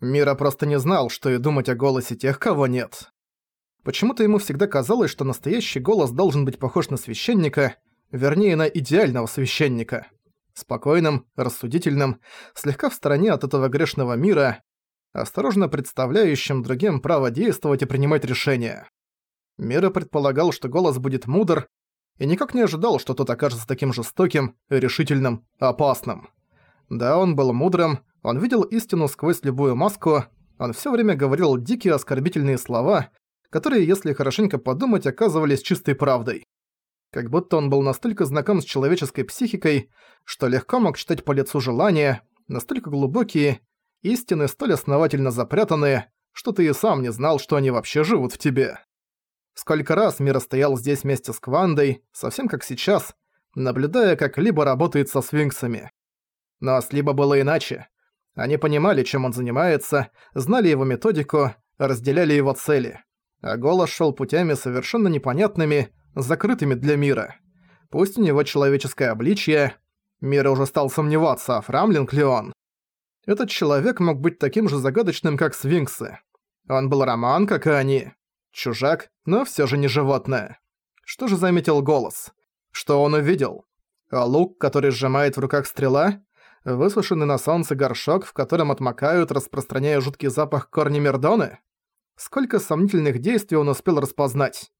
Мира просто не знал, что и думать о голосе тех, кого нет. Почему-то ему всегда казалось, что настоящий голос должен быть похож на священника, вернее, на идеального священника. Спокойным, рассудительным, слегка в стороне от этого грешного мира, осторожно представляющим другим право действовать и принимать решения. Мира предполагал, что голос будет мудр, и никак не ожидал, что тот окажется таким жестоким, решительным, опасным. Да, он был мудрым, он видел истину сквозь любую маску, он всё время говорил дикие оскорбительные слова, которые, если хорошенько подумать, оказывались чистой правдой. Как будто он был настолько знаком с человеческой психикой, что легко мог читать по лицу желания, настолько глубокие, истины столь основательно запрятанные, что ты и сам не знал, что они вообще живут в тебе. Сколько раз Мира стоял здесь вместе с Квандой, совсем как сейчас, наблюдая, как Либо работает со свинксами. Но с Либо было иначе. Они понимали, чем он занимается, знали его методику, разделяли его цели. А голос шел путями совершенно непонятными, закрытыми для мира. Пусть у него человеческое обличье, Мира уже стал сомневаться, Фрамлинг ли он. Этот человек мог быть таким же загадочным, как свинксы. Он был роман, как и они. Чужак, но все же не животное. Что же заметил голос? Что он увидел? А лук, который сжимает в руках стрела? Высушенный на солнце горшок, в котором отмокают, распространяя жуткий запах корни мердоны? Сколько сомнительных действий он успел распознать?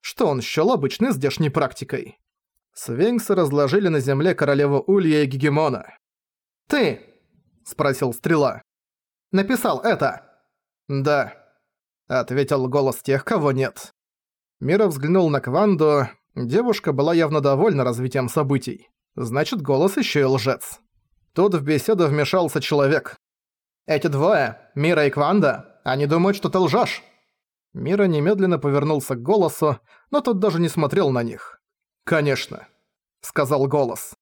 Что он счёл обычной здешней практикой? Свинксы разложили на земле королеву Улья и Гегемона. «Ты?» – спросил Стрела. «Написал это?» «Да», ответил голос тех, кого нет. Мира взглянул на Кванду. Девушка была явно довольна развитием событий. Значит, голос еще и лжец. Тут в беседу вмешался человек. «Эти двое, Мира и Кванда, они думают, что ты лжешь». Мира немедленно повернулся к голосу, но тот даже не смотрел на них. «Конечно», — сказал голос.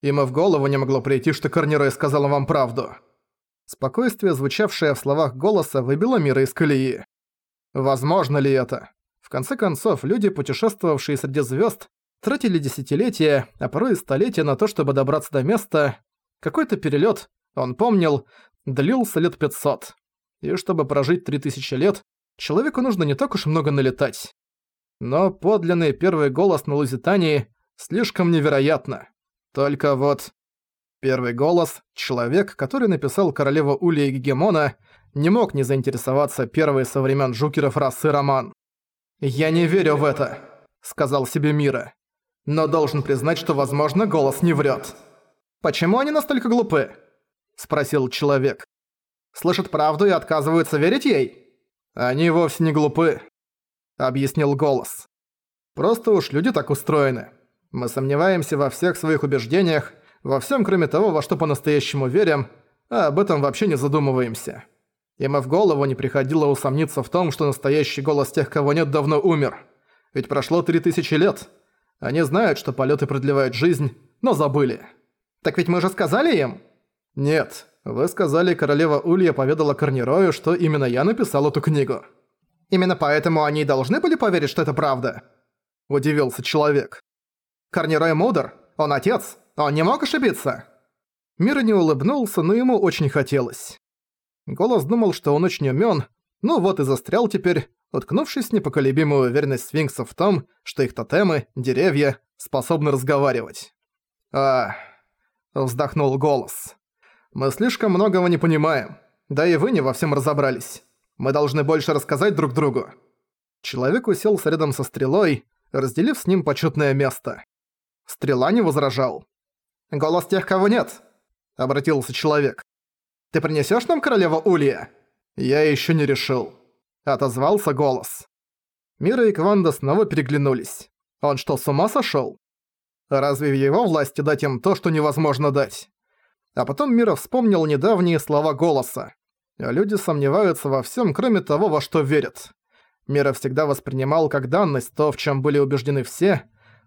Им и в голову не могло прийти, что Корнирой сказала вам правду. Спокойствие, звучавшее в словах голоса, выбило Мира из колеи. Возможно ли это? В конце концов, люди, путешествовавшие среди звезд, тратили десятилетия, а порой и столетия на то, чтобы добраться до места. Какой-то перелет, он помнил, длился лет 500. И чтобы прожить 3000 лет, человеку нужно не так уж много налетать. Но подлинный первый голос на Лузитании слишком невероятно. Только вот... Первый голос, человек, который написал королеву Улья и Гегемона, не мог не заинтересоваться первой со времен Жукеров расы Роман. «Я не верю в это», — сказал себе Мира. «Но должен признать, что, возможно, голос не врет. «Почему они настолько глупы?» — спросил человек. «Слышат правду и отказываются верить ей?» «Они вовсе не глупы», — объяснил голос. «Просто уж люди так устроены. Мы сомневаемся во всех своих убеждениях, во всем, кроме того, во что по-настоящему верим, а об этом вообще не задумываемся». Им и в голову не приходило усомниться в том, что настоящий голос тех, кого нет, давно умер. Ведь прошло три тысячи лет. Они знают, что полеты продлевают жизнь, но забыли. Так ведь мы же сказали им? Нет. Вы сказали, королева Улья поведала Корнирою, что именно я написал эту книгу. Именно поэтому они должны были поверить, что это правда? Удивился человек. Корнирой мудр, он отец, он не мог ошибиться. Мира не улыбнулся, но ему очень хотелось. Голос думал, что он очень умён, ну вот и застрял теперь, уткнувшись в непоколебимую уверенность свинксов в том, что их тотемы, деревья, способны разговаривать. «А...» — вздохнул голос. «Мы слишком многого не понимаем. Да и вы не во всем разобрались. Мы должны больше рассказать друг другу». Человек уселся рядом со стрелой, разделив с ним почетное место. Стрела не возражал. «Голос тех, кого нет», — обратился человек. Ты принесешь нам королеву Улья?» «Я еще не решил», — отозвался голос. Мира и Кванда снова переглянулись. Он что, с ума сошел? Разве в его власти дать им то, что невозможно дать? А потом Мира вспомнил недавние слова голоса. Люди сомневаются во всем, кроме того, во что верят. Мира всегда воспринимал как данность то, в чем были убеждены все,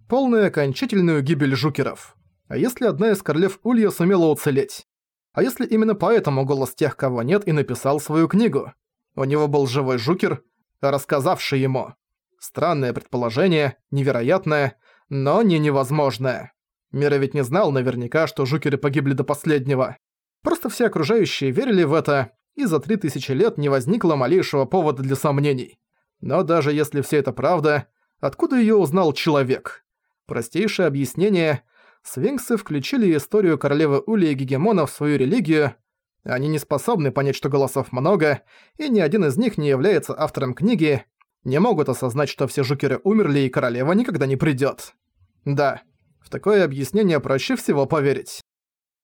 полную окончательную гибель жукеров. А если одна из королев Улья сумела уцелеть? А если именно поэтому голос тех, кого нет, и написал свою книгу? У него был живой жукер, рассказавший ему. Странное предположение, невероятное, но не невозможное. Мира ведь не знал наверняка, что жукеры погибли до последнего. Просто все окружающие верили в это, и за три тысячи лет не возникло малейшего повода для сомнений. Но даже если все это правда, откуда её узнал человек? Простейшее объяснение – Свинксы включили историю королевы Ули и Гегемона в свою религию. Они не способны понять, что голосов много, и ни один из них не является автором книги, не могут осознать, что все жукеры умерли и королева никогда не придёт. Да, в такое объяснение проще всего поверить.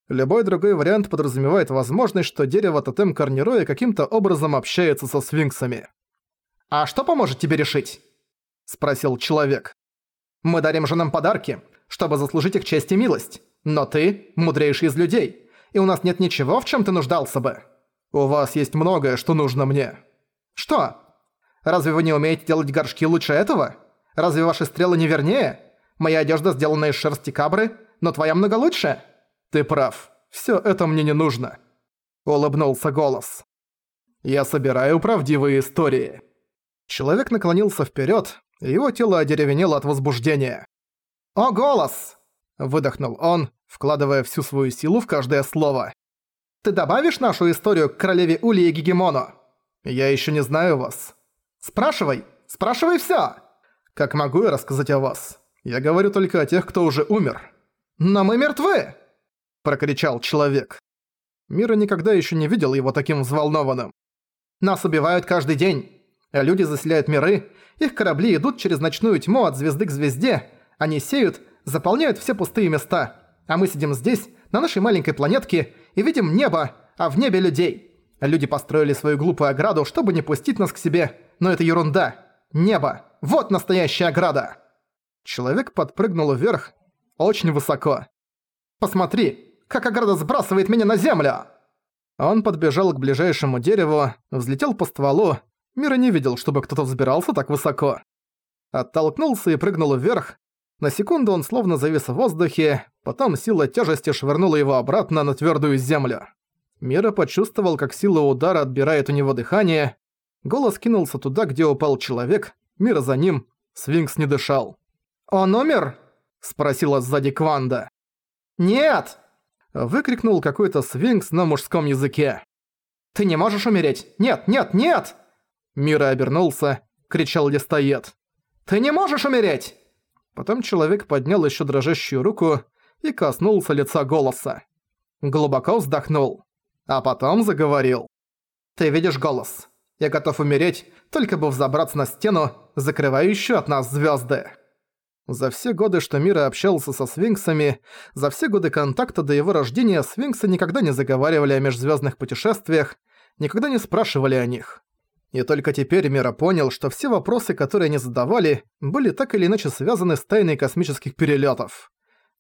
Любой другой вариант подразумевает возможность, что дерево тотем Корнероя каким-то образом общается со свинксами. «А что поможет тебе решить?» – спросил человек. «Мы дарим женам подарки, чтобы заслужить их честь и милость. Но ты – мудрейший из людей, и у нас нет ничего, в чем ты нуждался бы. У вас есть многое, что нужно мне. Что? Разве вы не умеете делать горшки лучше этого? Разве ваши стрелы не вернее? Моя одежда сделана из шерсти кабры, но твоя много лучше? Ты прав. Все это мне не нужно. Улыбнулся голос. Я собираю правдивые истории. Человек наклонился вперед, его тело одеревенело от возбуждения. «О, голос!» – выдохнул он, вкладывая всю свою силу в каждое слово. «Ты добавишь нашу историю к королеве Ули и Гегемону?» «Я еще не знаю вас». «Спрашивай! Спрашивай всё!» «Как могу я рассказать о вас? Я говорю только о тех, кто уже умер». «Но мы мертвы!» – прокричал человек. Мира никогда еще не видел его таким взволнованным. «Нас убивают каждый день. Люди заселяют миры, их корабли идут через ночную тьму от звезды к звезде, они сеют, заполняют все пустые места. А мы сидим здесь, на нашей маленькой планетке, и видим небо, а в небе людей. Люди построили свою глупую ограду, чтобы не пустить нас к себе, но это ерунда. Небо. Вот настоящая ограда. Человек подпрыгнул вверх, очень высоко. «Посмотри, как ограда сбрасывает меня на землю!» Он подбежал к ближайшему дереву, взлетел по стволу. Мира не видел, чтобы кто-то взбирался так высоко. Оттолкнулся и прыгнул вверх, на секунду он словно завис в воздухе, потом сила тяжести швырнула его обратно на твердую землю. Мира почувствовал, как сила удара отбирает у него дыхание. Голос кинулся туда, где упал человек, Мира за ним, Свинкс не дышал. «Он умер?» – спросила сзади Кванда. «Нет!» – выкрикнул какой-то Свинкс на мужском языке. «Ты не можешь умереть! Нет, нет, нет!» Мира обернулся, кричал листоед. «Ты не можешь умереть!» Потом человек поднял еще дрожащую руку и коснулся лица голоса. Глубоко вздохнул, а потом заговорил. «Ты видишь голос. Я готов умереть, только бы взобраться на стену, закрывающую от нас звезды. За все годы, что Мира общался со свинксами, за все годы контакта до его рождения свинксы никогда не заговаривали о межзвездных путешествиях, никогда не спрашивали о них. И только теперь Мира понял, что все вопросы, которые они задавали, были так или иначе связаны с тайной космических перелетов.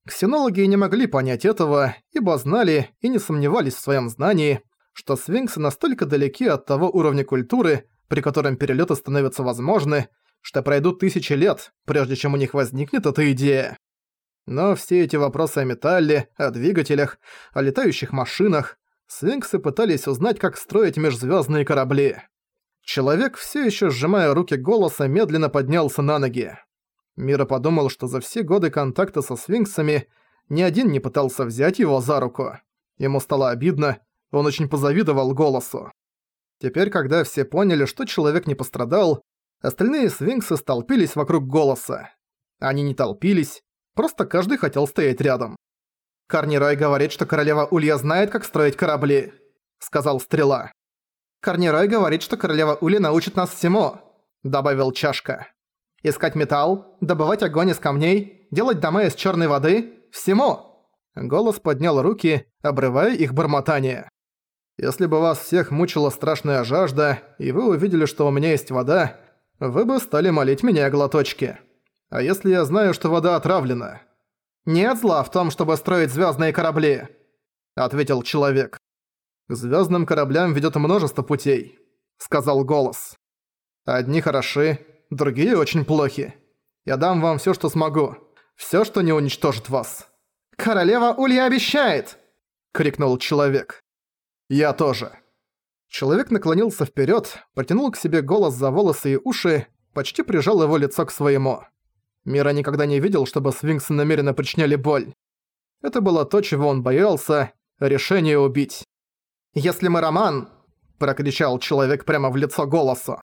Ксенологи не могли понять этого, ибо знали и не сомневались в своем знании, что свинксы настолько далеки от того уровня культуры, при котором перелеты становятся возможны, что пройдут тысячи лет, прежде чем у них возникнет эта идея. Но все эти вопросы о металле, о двигателях, о летающих машинах, свинксы пытались узнать, как строить межзвездные корабли. Человек, все еще сжимая руки голоса, медленно поднялся на ноги. Мира подумал, что за все годы контакта со свинксами ни один не пытался взять его за руку. Ему стало обидно, он очень позавидовал голосу. Теперь, когда все поняли, что человек не пострадал, остальные свинксы столпились вокруг голоса. Они не толпились, просто каждый хотел стоять рядом. «Карнирой говорит, что королева Улья знает, как строить корабли», — сказал Стрела. Корнирой говорит, что королева Ули научит нас всему», — добавил Чашка. «Искать металл, добывать огонь из камней, делать дома из черной воды — всему!» Голос поднял руки, обрывая их бормотание. «Если бы вас всех мучила страшная жажда, и вы увидели, что у меня есть вода, вы бы стали молить меня о глоточке. А если я знаю, что вода отравлена?» «Нет зла в том, чтобы строить звездные корабли», — ответил человек. «К звездным кораблям ведет множество путей», — сказал голос. «Одни хороши, другие очень плохи. Я дам вам все, что смогу. Все, что не уничтожит вас». «Королева Улья обещает!» — крикнул человек. «Я тоже». Человек наклонился вперед, протянул к себе голос за волосы и уши, почти прижал его лицо к своему. Мира никогда не видел, чтобы свинксы намеренно причиняли боль. Это было то, чего он боялся — решение убить. «Если мы роман», — прокричал человек прямо в лицо голосу.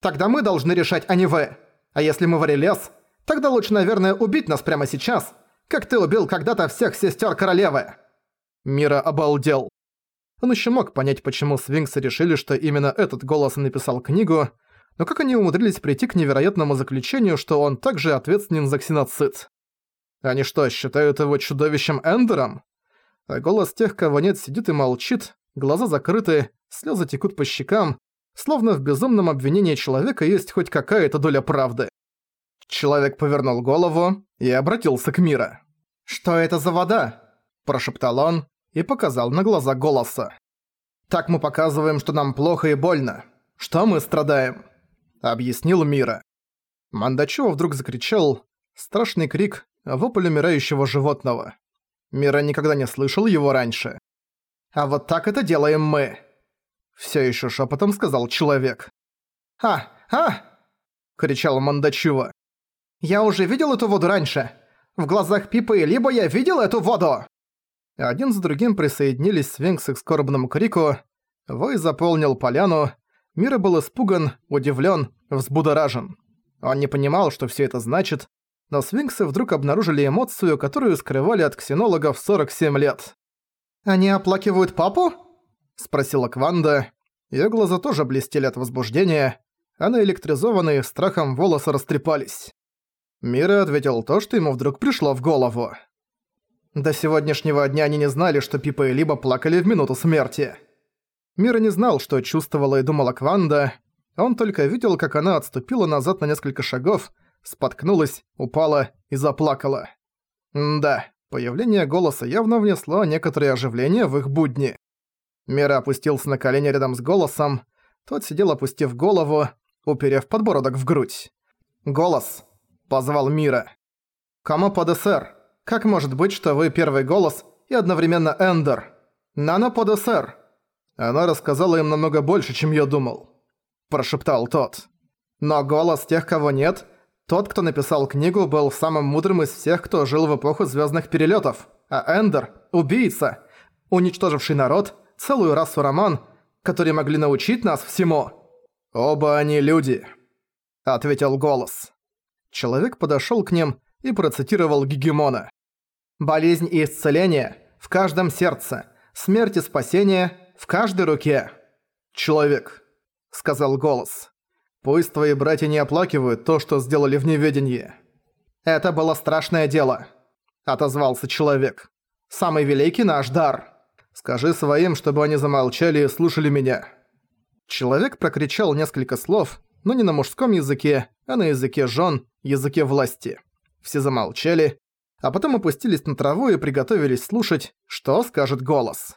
«Тогда мы должны решать, а не вы. А если мы варили лес, тогда лучше, наверное, убить нас прямо сейчас, как ты убил когда-то всех сестер королевы». Мира обалдел. Он еще мог понять, почему свинксы решили, что именно этот голос написал книгу, но как они умудрились прийти к невероятному заключению, что он также ответственен за ксеноцид? Они что, считают его чудовищем Эндером? А голос тех, кого нет, сидит и молчит, глаза закрыты, слезы текут по щекам, словно в безумном обвинении человека есть хоть какая-то доля правды. Человек повернул голову и обратился к Мира. «Что это за вода?» – прошептал он и показал на глаза голоса. «Так мы показываем, что нам плохо и больно. Что мы страдаем?» – объяснил Мира. Мандачева вдруг закричал. Страшный крик, вопль умирающего животного. Мира никогда не слышал его раньше. «А вот так это делаем мы!» Все еще шепотом сказал человек. «А! А!» – кричал Мандачува. «Я уже видел эту воду раньше. В глазах Пипы либо я видел эту воду!» Один за другим присоединились свинксы к скорбному крику. Вой заполнил поляну. Мира был испуган, удивлен, взбудоражен. Он не понимал, что все это значит, но свинксы вдруг обнаружили эмоцию, которую скрывали от ксенологов 47 лет. «Они оплакивают папу?» – спросила Кванда. Её глаза тоже блестели от возбуждения, а наэлектризованные страхом волосы растрепались. Мира ответил то, что ему вдруг пришло в голову. До сегодняшнего дня они не знали, что Пипа и Либо плакали в минуту смерти. Мира не знал, что чувствовала и думала Кванда. Он только видел, как она отступила назад на несколько шагов, споткнулась, упала и заплакала. Да, появление голоса явно внесло некоторое оживление в их будни. Мира опустился на колени рядом с голосом. Тот сидел, опустив голову, уперев подбородок в грудь. «Голос!» – позвал Мира. «Кому ПДСР? Как может быть, что вы первый голос и одновременно Эндер? Нано ПДСР!» Она рассказала им намного больше, чем я думал. Прошептал тот. Но голос тех, кого нет, тот, кто написал книгу, был самым мудрым из всех, кто жил в эпоху звездных перелетов, а Эндер – убийца, уничтоживший народ, целую расу роман, которые могли научить нас всему. Оба они люди, ответил голос. Человек подошел к ним и процитировал Гегемона. Болезнь и исцеление в каждом сердце, смерть и спасение в каждой руке. Человек, сказал голос. Пусть твои братья не оплакивают то, что сделали в неведении. Это было страшное дело, отозвался человек. Самый великий наш дар. Скажи своим, чтобы они замолчали и слушали меня. Человек прокричал несколько слов, но не на мужском языке, а на языке жен, языке власти. Все замолчали, а потом опустились на траву и приготовились слушать, что скажет голос.